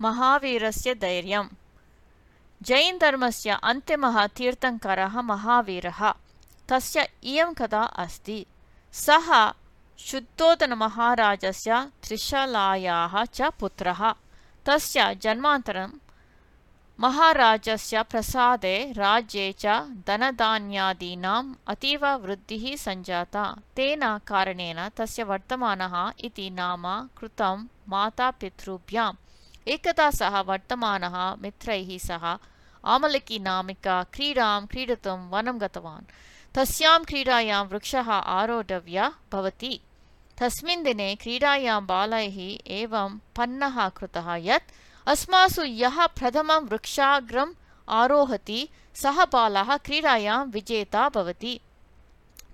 महावीरस्य धैर्यम्। जैनधर्मस्य अन्तिमः तीर्थङ्करः महावीरः। तस्य इयं कथा अस्ति। सः शुद्धोदनमहाराजस्य त्रिशलायाः च पुत्रः। तस्य जन्मान्तरं महाराजस्य प्रसादे राज्ये च धनधान्यादीनाम् अतीव वृद्धिः सञ्जाता। तेन कारणेन तस्य वर्तमानः इति नाम कृतं मातापितृभ्याम् एकदा सः वर्तमानः मित्रैः सह आमलकीनामिका क्रीडां क्रीडितुं वनं गतवान्। तस्यां क्रीडायां वृक्षः आरोढव्यः भवति। तस्मिन् दिने क्रीडायां बालैः एवं पन्नः कृतः यत् अस्मासु यः प्रथमं वृक्षाग्रम् आरोहति सः बालः क्रीडायां विजेता भवति।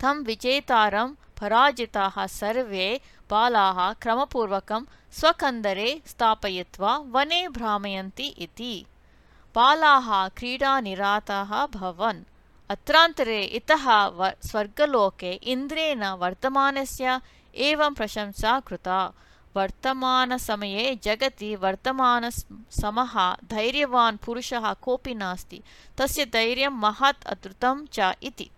तं विजेतारं पराजिताः सर्वे बालाः क्रमपूर्वकं स्वकन्दरे स्थापयित्वा वने भ्रामयन्ति इति। बालाः क्रीडानिराताः भवन्। अत्रान्तरे इतः स्वर्गलोके इन्द्रेण वर्तमानस्य एवं प्रशंसा कृता। वर्तमानसमये जगति वर्तमानसमः धैर्यवान् पुरुषः कोऽपि नास्ति। तस्य धैर्यं महत् अद्भुतं च इति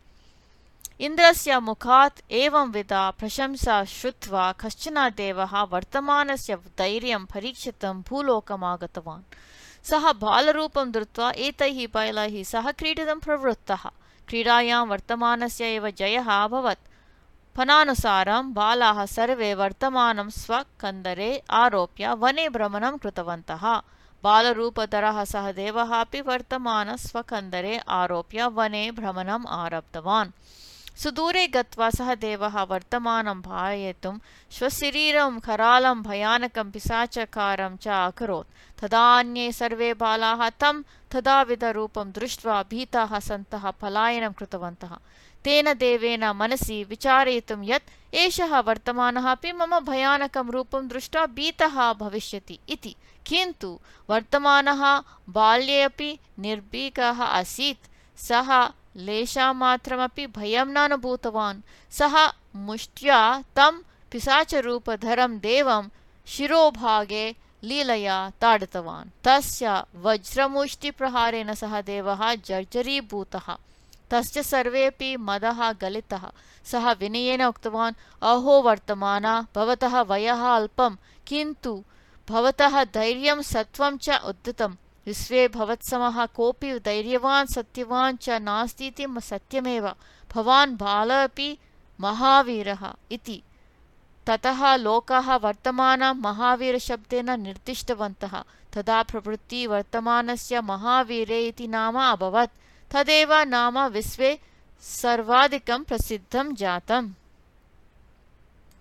इन्द्रस्य मुखात् एवंविधा प्रशंसा श्रुत्वा कश्चन देवः वर्तमानस्य धैर्यं परीक्षितं भूलोकमागतवान्। सः बालरूपं धृत्वा एतैः बालैः सह क्रीडितुं प्रवृत्तः। क्रीडायां वर्तमानस्य एव जयः अभवत्। फलानुसारं बालाः सर्वे वर्तमानं स्वकन्दरे आरोप्य वने भ्रमणं कृतवन्तः। बालरूपधरः सः देवः अपि वर्तमानस्वकन्दरे आरोप्य वने भ्रमणम् आरब्धवान् सुदूरे गत्वा सः देवः वर्तमानं भाययितुं स्वशरीरं करालं भयानकं पिशाचकारं च अकरोत्। तदान्ये सर्वे बालाः तं तदाविधरूपं दृष्ट्वा भीताः सन्तः पलायनं कृतवन्तः। तेन देवेन मनसि विचारयितुं यत् एषः वर्तमानः अपि मम भयानकं रूपं दृष्ट्वा भीतः भविष्यति इति। किन्तु वर्तमानः बाल्ये अपि निर्भीकः आसीत्। सः लेशामात्रमपि भयं न अनुभूतवान् सः मुष्ट्या तं पिशाचरूपधरं देवं शिरोभागे लीलया ताडितवान्। तस्य वज्रमुष्टिप्रहारेण सः देवः जर्जरीभूतः। तस्य सर्वेपि मदः गलितः। सः विनयेन उक्तवान् अहो वर्तमान भवतः वयः अल्पं किन्तु भवतः धैर्यं सत्वं च उद्धितं विश्वे भवत्समः कोऽपि धैर्यवान् सत्यवान् च नास्तीति सत्यमेव। भवान् बाल अपि महावीरः इति। ततः लोकाः वर्तमानं महावीरशब्देन निर्दिष्टवन्तः। तदा प्रवृत्ति वर्तमानस्य महावीरे इति नाम अभवत्। तदेव नाम विश्वे सर्वाधिकं प्रसिद्धं जातम्